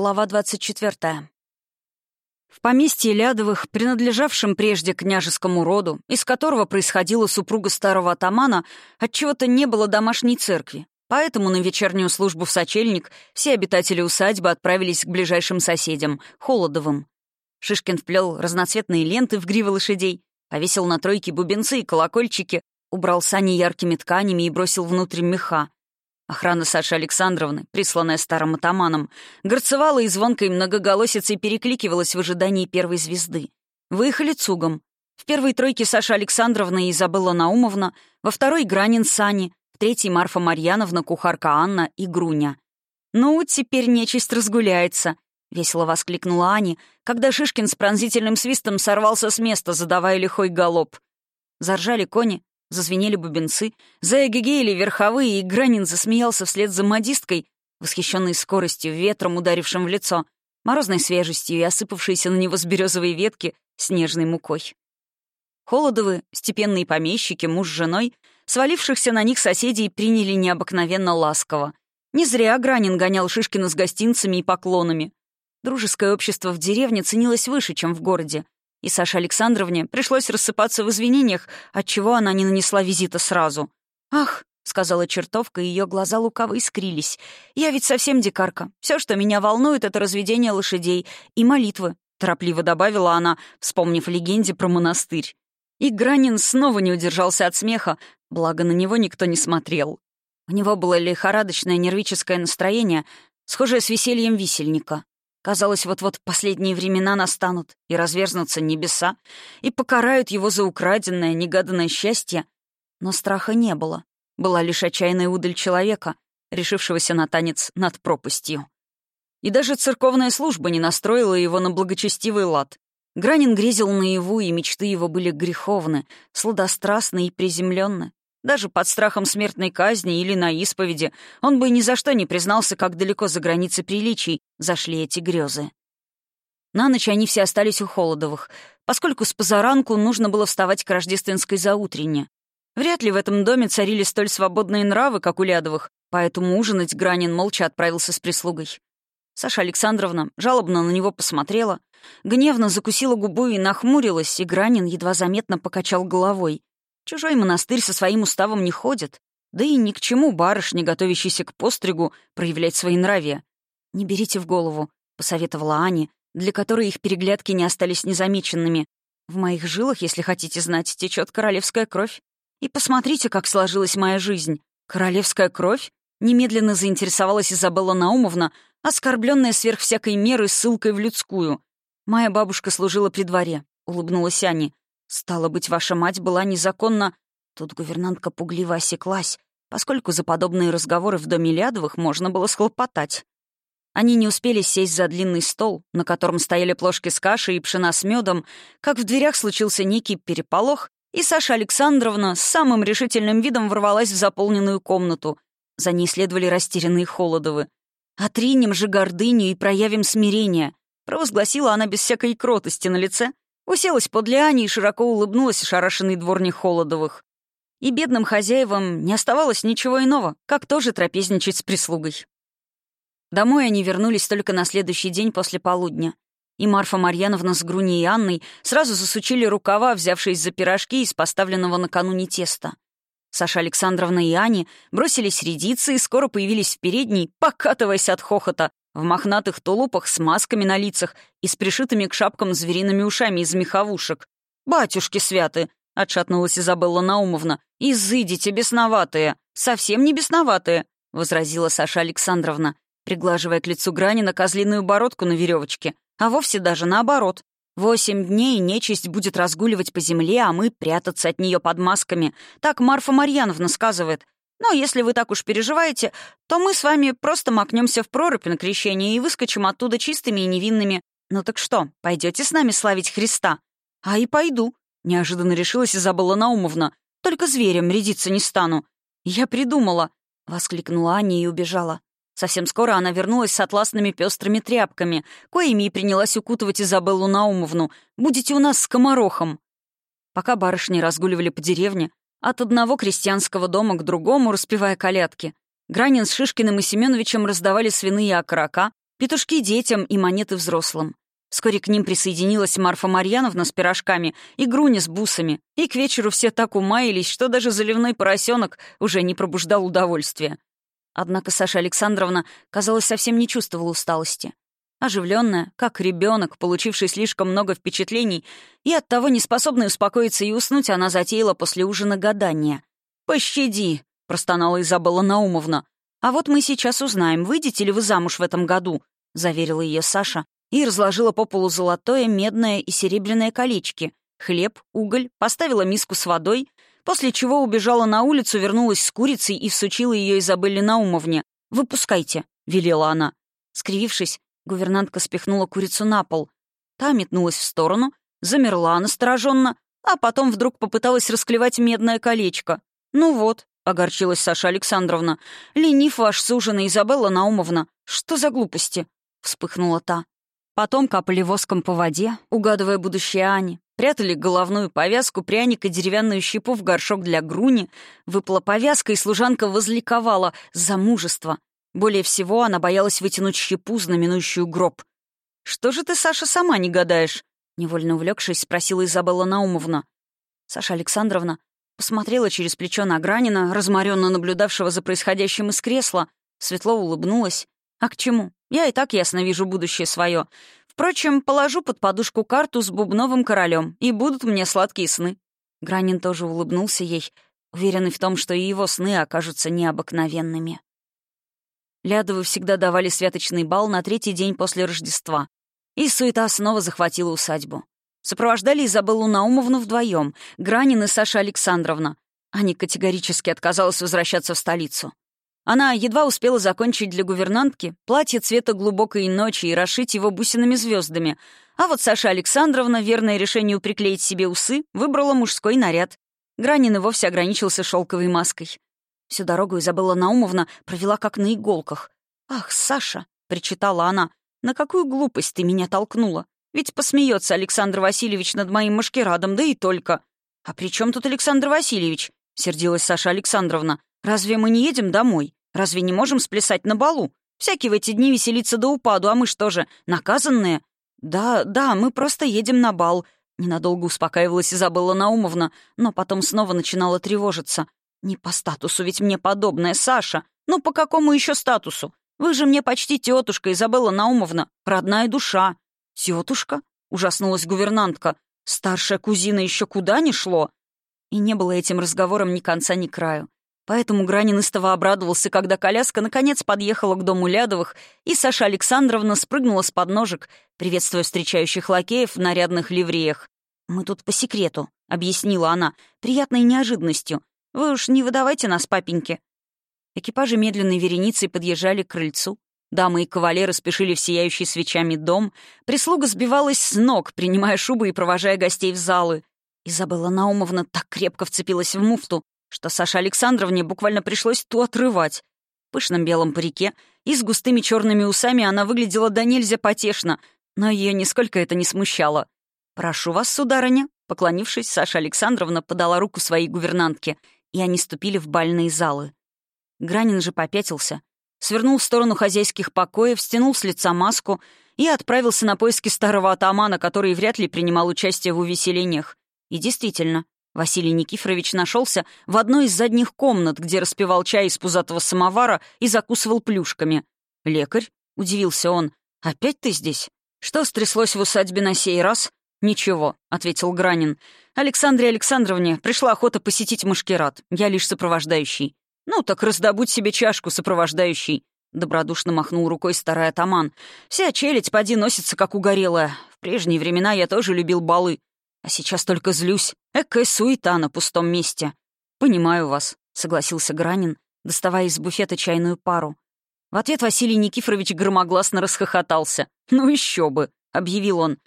Глава 24. В поместье Лядовых, принадлежавшем прежде княжескому роду, из которого происходила супруга старого атамана, отчего-то не было домашней церкви. Поэтому на вечернюю службу в сочельник все обитатели усадьбы отправились к ближайшим соседям, Холодовым. Шишкин вплел разноцветные ленты в гривы лошадей, повесил на тройки бубенцы и колокольчики, убрал сани яркими тканями и бросил внутрь меха. Охрана Саши Александровны, присланная старым атаманом, горцевала и звонкой многоголосицей перекликивалась в ожидании первой звезды. Выехали цугом. В первой тройке Саша Александровна и Изабелла Наумовна, во второй — Гранин Сани, в третьей — Марфа Марьяновна, кухарка Анна и Груня. «Ну, теперь нечисть разгуляется», — весело воскликнула Аня, когда Шишкин с пронзительным свистом сорвался с места, задавая лихой галоп. Заржали кони, Зазвенели бубенцы, заэгегеяли верховые, и Гранин засмеялся вслед за модисткой, восхищенной скоростью, ветром, ударившим в лицо, морозной свежестью и осыпавшейся на него с березовой ветки снежной мукой. Холодовы, степенные помещики, муж с женой, свалившихся на них соседей приняли необыкновенно ласково. Не зря Гранин гонял Шишкина с гостинцами и поклонами. Дружеское общество в деревне ценилось выше, чем в городе — и Саше Александровне пришлось рассыпаться в извинениях, отчего она не нанесла визита сразу. «Ах», — сказала чертовка, и ее глаза лукаво искрились. «Я ведь совсем дикарка. Все, что меня волнует, — это разведение лошадей и молитвы», — торопливо добавила она, вспомнив легенде про монастырь. И Гранин снова не удержался от смеха, благо на него никто не смотрел. У него было лихорадочное нервическое настроение, схожее с весельем висельника. Казалось, вот-вот последние времена настанут, и разверзнутся небеса, и покарают его за украденное, негаданное счастье. Но страха не было. Была лишь отчаянная удаль человека, решившегося на танец над пропастью. И даже церковная служба не настроила его на благочестивый лад. Гранин грезил наяву, и мечты его были греховны, сладострастны и приземленны. Даже под страхом смертной казни или на исповеди он бы ни за что не признался, как далеко за границы приличий зашли эти грезы. На ночь они все остались у Холодовых, поскольку с позаранку нужно было вставать к рождественской заутрене. Вряд ли в этом доме царили столь свободные нравы, как у Лядовых, поэтому ужинать Гранин молча отправился с прислугой. Саша Александровна жалобно на него посмотрела, гневно закусила губу и нахмурилась, и Гранин едва заметно покачал головой. Чужой монастырь со своим уставом не ходит. Да и ни к чему барышне, готовящейся к постригу, проявлять свои нравия. «Не берите в голову», — посоветовала Ани, для которой их переглядки не остались незамеченными. «В моих жилах, если хотите знать, течет королевская кровь. И посмотрите, как сложилась моя жизнь. Королевская кровь?» Немедленно заинтересовалась Изабелла Наумовна, оскорбленная сверх всякой меры ссылкой в людскую. «Моя бабушка служила при дворе», — улыбнулась Ани. «Стало быть, ваша мать была незаконно...» Тут гувернантка пугливо осеклась, поскольку за подобные разговоры в доме Лядовых можно было схлопотать. Они не успели сесть за длинный стол, на котором стояли плошки с кашей и пшена с медом, как в дверях случился некий переполох, и Саша Александровна с самым решительным видом ворвалась в заполненную комнату. За ней следовали растерянные Холодовы. «Отринем же гордыню и проявим смирение», — провозгласила она без всякой кротости на лице, Уселась подле Ани и широко улыбнулась ошарашенной дворне Холодовых. И бедным хозяевам не оставалось ничего иного, как тоже трапезничать с прислугой. Домой они вернулись только на следующий день после полудня. И Марфа Марьяновна с Груней и Анной сразу засучили рукава, взявшись за пирожки из поставленного накануне теста. Саша Александровна и Ани бросились рядиться и скоро появились в передней, покатываясь от хохота, в мохнатых тулупах с масками на лицах и с пришитыми к шапкам звериными ушами из меховушек. «Батюшки святы!» — отшатнулась Изабелла Наумовна. «Изыдите, бесноватые!» «Совсем не бесноватые!» — возразила Саша Александровна, приглаживая к лицу Гранина козлиную бородку на веревочке, а вовсе даже наоборот. Восемь дней нечисть будет разгуливать по земле, а мы прятаться от нее под масками. Так Марфа Марьяновна сказывает. Но если вы так уж переживаете, то мы с вами просто макнемся в прорубь на крещение и выскочим оттуда чистыми и невинными. Ну так что, пойдете с нами славить Христа? А и пойду, неожиданно решилась Изабелла Наумовна. Только зверем рядиться не стану. Я придумала, воскликнула Аня и убежала. Совсем скоро она вернулась с атласными пестрыми тряпками, коими и принялась укутывать Изабеллу Наумовну. «Будете у нас с комарохом». Пока барышни разгуливали по деревне, от одного крестьянского дома к другому, распевая колядки. Гранин с Шишкиным и Семеновичем раздавали свиные окорока, петушки детям и монеты взрослым. Вскоре к ним присоединилась Марфа Марьяновна с пирожками и Груня с бусами, и к вечеру все так умаялись, что даже заливной поросенок уже не пробуждал удовольствия. Однако Саша Александровна, казалось, совсем не чувствовала усталости. Оживленная, как ребенок, получивший слишком много впечатлений, и оттого не способная успокоиться и уснуть, она затеяла после ужина гадания. «Пощади!» — простонала Изабелла Наумовна. «А вот мы сейчас узнаем, выйдете ли вы замуж в этом году», — заверила ее Саша, и разложила по полу золотое, медное и серебряное колечки, хлеб, уголь, поставила миску с водой, после чего убежала на улицу, вернулась с курицей и всучила ее Изабелле Наумовне. «Выпускайте», — велела она. Скривившись, гувернантка спихнула курицу на пол. Та метнулась в сторону, замерла настороженно, а потом вдруг попыталась расклевать медное колечко. «Ну вот», — огорчилась Саша Александровна, — «ленив ваш суженый Изабелла Наумовна. Что за глупости?» — вспыхнула та. Потом капали воском по воде, угадывая будущее Ани. Прятали головную повязку, пряник и деревянную щепу в горшок для груни. Выпала повязка, и служанка возликовала. Замужество. Более всего она боялась вытянуть щепу, знаменующую гроб. «Что же ты, Саша, сама не гадаешь?» Невольно увлекшись, спросила Изабелла Наумовна. Саша Александровна посмотрела через плечо на Гранина, разморенно наблюдавшего за происходящим из кресла, светло улыбнулась. «А к чему? Я и так ясно вижу будущее свое. Впрочем, положу под подушку карту с бубновым королем, и будут мне сладкие сны». Гранин тоже улыбнулся ей, уверенный в том, что и его сны окажутся необыкновенными. Лядовы всегда давали святочный бал на третий день после Рождества. И суета снова захватила усадьбу. Сопровождали Изабеллу Наумовну вдвоем, Гранин и Саша Александровна. Аня категорически отказалась возвращаться в столицу. Она едва успела закончить для гувернантки платье цвета глубокой ночи и расшить его бусинами звездами, а вот Саша Александровна, верное решению приклеить себе усы, выбрала мужской наряд. Гранин и вовсе ограничился шелковой маской. Всю дорогу Изабелла Наумовна провела как на иголках. «Ах, Саша!» — причитала она. «На какую глупость ты меня толкнула? Ведь посмеется Александр Васильевич над моим машкерадом, да и только». «А при чем тут Александр Васильевич?» — сердилась Саша Александровна. «Разве мы не едем домой? Разве не можем сплясать на балу? Всякий в эти дни веселится до упаду, а мы что же, наказанные?» «Да, да, мы просто едем на бал», — ненадолго успокаивалась Изабелла Наумовна, но потом снова начинала тревожиться. «Не по статусу ведь мне подобное, Саша. Ну по какому еще статусу? Вы же мне почти тетушка, Изабелла Наумовна, родная душа». «Тетушка?» — ужаснулась гувернантка. «Старшая кузина еще куда ни шло?» И не было этим разговором ни конца, ни краю. Поэтому Гранин истово обрадовался, когда коляска наконец подъехала к дому Лядовых, и Саша Александровна спрыгнула с подножек, приветствуя встречающих лакеев в нарядных ливреях. «Мы тут по секрету», — объяснила она, приятной неожиданностью. «Вы уж не выдавайте нас, папеньки». Экипажи медленной вереницей подъезжали к крыльцу. Дамы и кавалеры спешили в сияющий свечами дом. Прислуга сбивалась с ног, принимая шубы и провожая гостей в залы. Изабелла Наумовна так крепко вцепилась в муфту, что Саше Александровне буквально пришлось ту отрывать. В пышном белом парике и с густыми черными усами она выглядела до нельзя потешно, но ее нисколько это не смущало. «Прошу вас, сударыня», — поклонившись, Саша Александровна подала руку своей гувернантке, и они ступили в бальные залы. Гранин же попятился, свернул в сторону хозяйских покоев, стянул с лица маску и отправился на поиски старого атамана, который вряд ли принимал участие в увеселениях. И действительно, Василий Никифорович нашелся в одной из задних комнат, где распивал чай из пузатого самовара и закусывал плюшками. «Лекарь?» — удивился он. «Опять ты здесь? Что стряслось в усадьбе на сей раз?» «Ничего», — ответил Гранин. «Александре Александровне пришла охота посетить Машкерат. Я лишь сопровождающий». «Ну, так раздобудь себе чашку, сопровождающий», — добродушно махнул рукой старый атаман. «Вся челядь поди носится, как угорелая. В прежние времена я тоже любил балы. А сейчас только злюсь. Экая суета на пустом месте. «Понимаю вас», — согласился Гранин, доставая из буфета чайную пару. В ответ Василий Никифорович громогласно расхохотался. «Ну еще бы», — объявил он.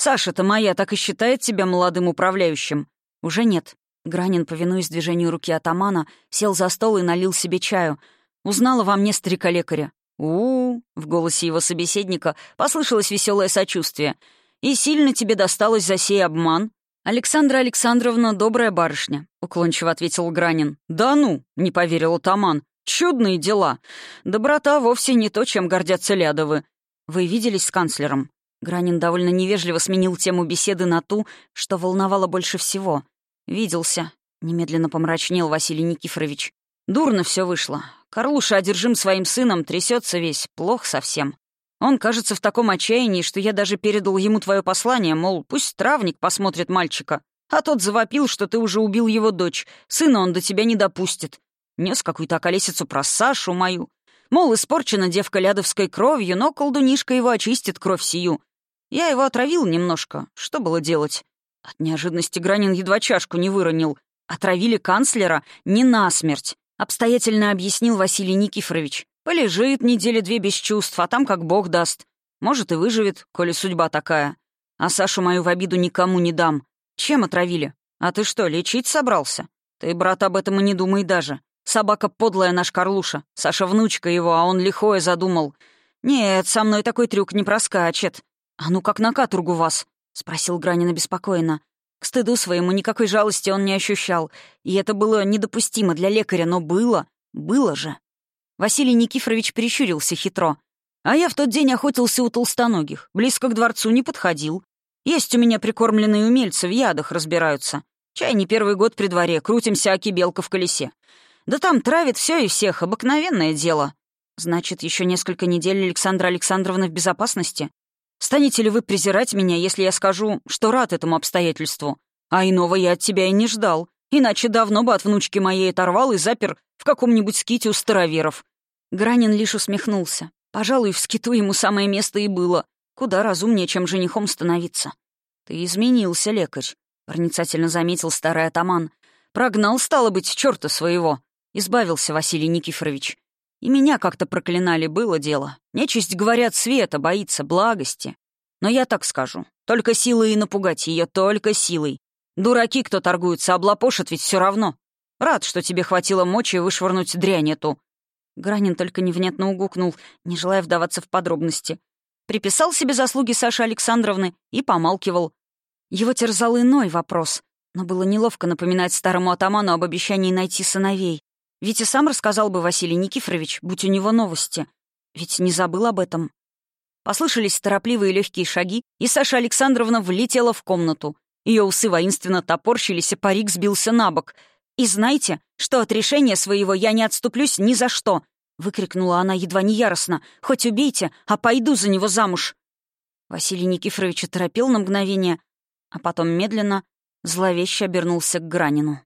«Саша-то моя так и считает себя молодым управляющим». «Уже нет». Гранин, повинуясь движению руки атамана, сел за стол и налил себе чаю. Узнала во мне старика-лекаря. у, -у, -у в голосе его собеседника послышалось веселое сочувствие — «И сильно тебе досталось за сей обман?» «Александра Александровна добрая барышня», — уклончиво ответил Гранин. «Да ну!» — не поверил Таман. «Чудные дела. Доброта вовсе не то, чем гордятся Лядовы. Вы виделись с канцлером?» Гранин довольно невежливо сменил тему беседы на ту, что волновало больше всего. «Виделся», — немедленно помрачнел Василий Никифорович. «Дурно все вышло. Карлуша одержим своим сыном, трясется весь, плохо совсем. Он, кажется, в таком отчаянии, что я даже передал ему твое послание, мол, пусть травник посмотрит мальчика. А тот завопил, что ты уже убил его дочь. Сына он до тебя не допустит. Нес какую-то околесицу про Сашу мою. Мол, испорчена девка лядовской кровью, но колдунишка его очистит кровь сию. Я его отравил немножко. Что было делать? От неожиданности Гранин едва чашку не выронил. Отравили канцлера не насмерть. Обстоятельно объяснил Василий Никифорович. Полежит недели две без чувств, а там как бог даст. Может, и выживет, коли судьба такая. А Сашу мою в обиду никому не дам. Чем отравили? А ты что, лечить собрался? Ты, брат, об этом и не думай даже. Собака подлая наш Карлуша. Саша внучка его, а он лихое задумал. Нет, со мной такой трюк не проскачет. А ну как на каторгу вас? — спросил Гранин обеспокоенно. К стыду своему никакой жалости он не ощущал, и это было недопустимо для лекаря, но было, было же. Василий Никифорович прищурился хитро. «А я в тот день охотился у толстоногих, близко к дворцу не подходил. Есть у меня прикормленные умельцы, в ядах разбираются. Чай не первый год при дворе, крутимся аки белка в колесе. Да там травит все и всех, обыкновенное дело. Значит, еще несколько недель Александра Александровна в безопасности? Станете ли вы презирать меня, если я скажу, что рад этому обстоятельству? А иного я от тебя и не ждал. Иначе давно бы от внучки моей оторвал и запер в каком-нибудь ските у староверов». Гранин лишь усмехнулся. Пожалуй, в скиту ему самое место и было. Куда разумнее, чем женихом становиться. «Ты изменился, лекарь», — проницательно заметил старый атаман. «Прогнал, стало быть, черта своего». Избавился Василий Никифорович. И меня как-то проклинали, было дело. Нечисть, говорят, света боится, благости. Но я так скажу. Только силой и напугать ее, только силой. Дураки, кто торгуется, облапошат ведь все равно. Рад, что тебе хватило мочи вышвырнуть дрянь эту». Гранин только невнятно угукнул, не желая вдаваться в подробности. Приписал себе заслуги Саши Александровны и помалкивал. Его терзал иной вопрос, но было неловко напоминать старому атаману об обещании найти сыновей. Ведь и сам рассказал бы Василий Никифорович, будь у него новости. Ведь не забыл об этом. Послышались торопливые легкие шаги, и Саша Александровна влетела в комнату. Ее усы воинственно топорщились, и парик сбился на бок. «И знаете, что от решения своего я не отступлюсь ни за что!» — выкрикнула она едва не яростно. «Хоть убейте, а пойду за него замуж!» Василий Никифорович торопил на мгновение, а потом медленно, зловеще обернулся к Гранину.